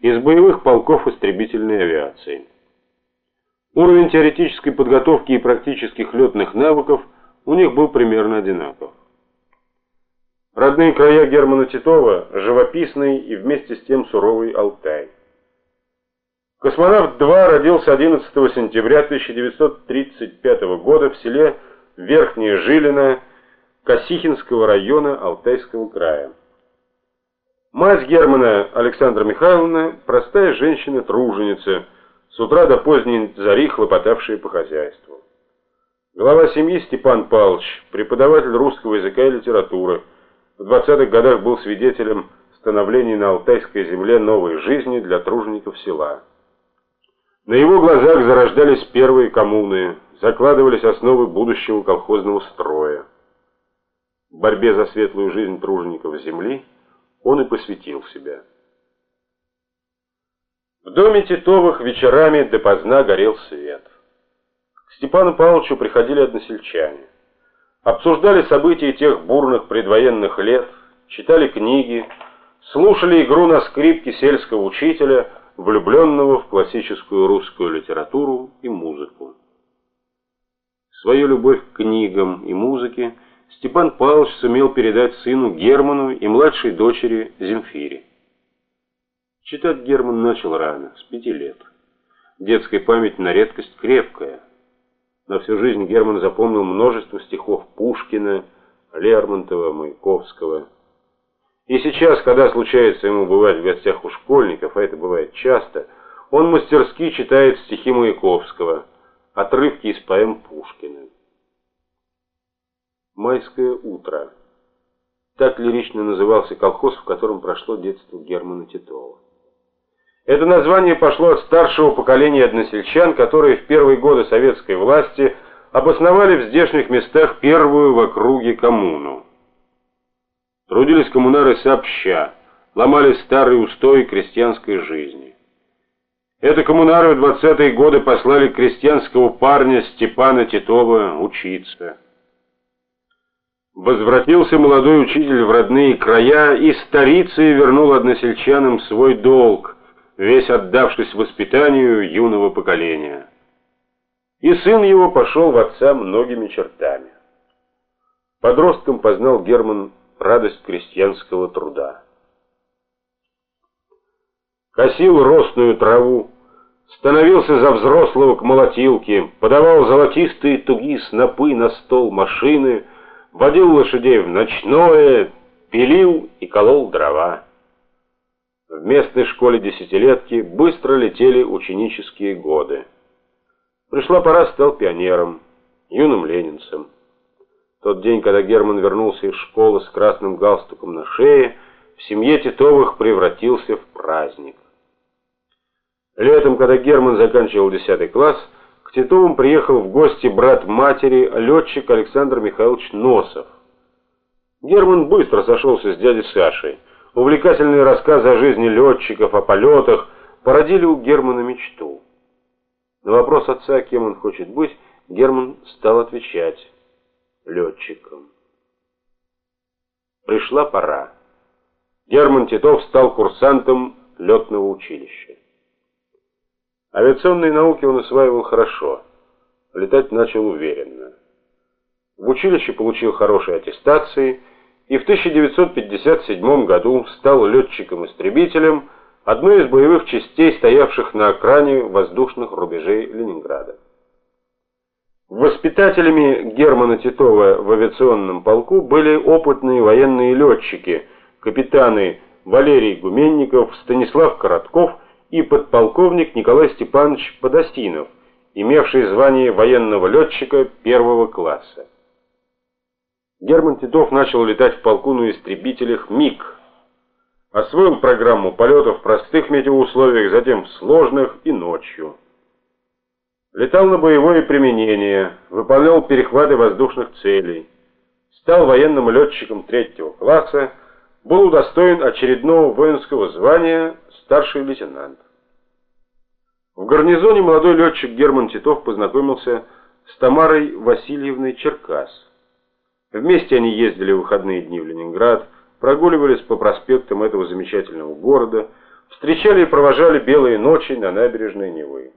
из боевых полков истребительной авиации. Уровень теоретической подготовки и практических летных навыков у них был примерно одинаков. Родные края Германа Титова – живописный и вместе с тем суровый Алтай. Космонавт-2 родился 11 сентября 1935 года в селе Верхняя Жилина Косихинского района Алтайского края. Мать Германа Александра Михайловна – простая женщина-труженица, с утра до поздней зари хлопотавшая по хозяйству. Глава семьи Степан Павлович, преподаватель русского языка и литературы, в 20-х годах был свидетелем становления на Алтайской земле новой жизни для тружеников села. На его глазах зарождались первые коммуны, закладывались основы будущего колхозного строя. В борьбе за светлую жизнь тружеников земли – он и посвятил себя. В доме Титовых вечерами допоздна горел свет. К Степану Павловичу приходили односельчане. Обсуждали события тех бурных предвоенных лет, читали книги, слушали игру на скрипке сельского учителя, влюбленного в классическую русскую литературу и музыку. Свою любовь к книгам и музыке – Степан Павлович сумел передать сыну Герману и младшей дочери Земфире. Читать Герман начал рано, с пяти лет. Детская память на редкость крепкая. На всю жизнь Герман запомнил множество стихов Пушкина, Лермонтова, Маяковского. И сейчас, когда случается ему бывать в гостях у школьников, а это бывает часто, он мастерски читает стихи Маяковского, отрывки из поэм Пушкина. «Майское утро». Так лирично назывался колхоз, в котором прошло детство Германа Титова. Это название пошло от старшего поколения односельчан, которые в первые годы советской власти обосновали в здешних местах первую в округе коммуну. Трудились коммунары сообща, ломали старые устои крестьянской жизни. Это коммунары в 20-е годы послали крестьянского парня Степана Титова учиться. Возвратился молодой учитель в родные края и старицей вернул односельчанам свой долг, весь отдавшись воспитанию юного поколения. И сын его пошел в отца многими чертами. Подростком познал Герман радость крестьянского труда. Косил росную траву, становился за взрослого к молотилке, подавал золотистые туги снопы на стол машины — водил лошадей в ночное, пилил и колол дрова. В местной школе десятилетки быстро летели ученические годы. Пришла пора, стал пионером, юным ленинцем. Тот день, когда Герман вернулся из школы с красным галстуком на шее, в семье Титовых превратился в праздник. Летом, когда Герман заканчивал 10 класс, к Титовым приехал в гости брат матери, летчик Александр Михайлович Носов. Герман быстро сошелся с дядей Сашей. Увлекательные рассказы о жизни летчиков, о полетах породили у Германа мечту. На вопрос отца, кем он хочет быть, Герман стал отвечать летчиком. Пришла пора. Герман Титов стал курсантом летного училища. Авиационные науки он осваивал хорошо. Летать начал уверенно. В училище получил хорошие аттестации и в 1957 году стал летчиком-истребителем одной из боевых частей, стоявших на окраине воздушных рубежей Ленинграда. Воспитателями Германа Титова в авиационном полку были опытные военные летчики, капитаны Валерий Гуменников, Станислав Коротков и подполковник Николай Степанович Подостинов, имевший звание военного летчика первого класса. Герман Титов начал летать в полку на истребителях МиГ. Освоил программу полетов в простых метеоусловиях, затем в сложных и ночью. Летал на боевое применение, выполнял перехваты воздушных целей. Стал военным летчиком третьего класса, был удостоен очередного воинского звания старший лейтенант. В гарнизоне молодой летчик Герман Титов познакомился с Тамарой Васильевной Черкас. Вместе они ездили в выходные дни в Ленинград, прогуливались по проспектам этого замечательного города, встречали и провожали белые ночи на набережной Невы.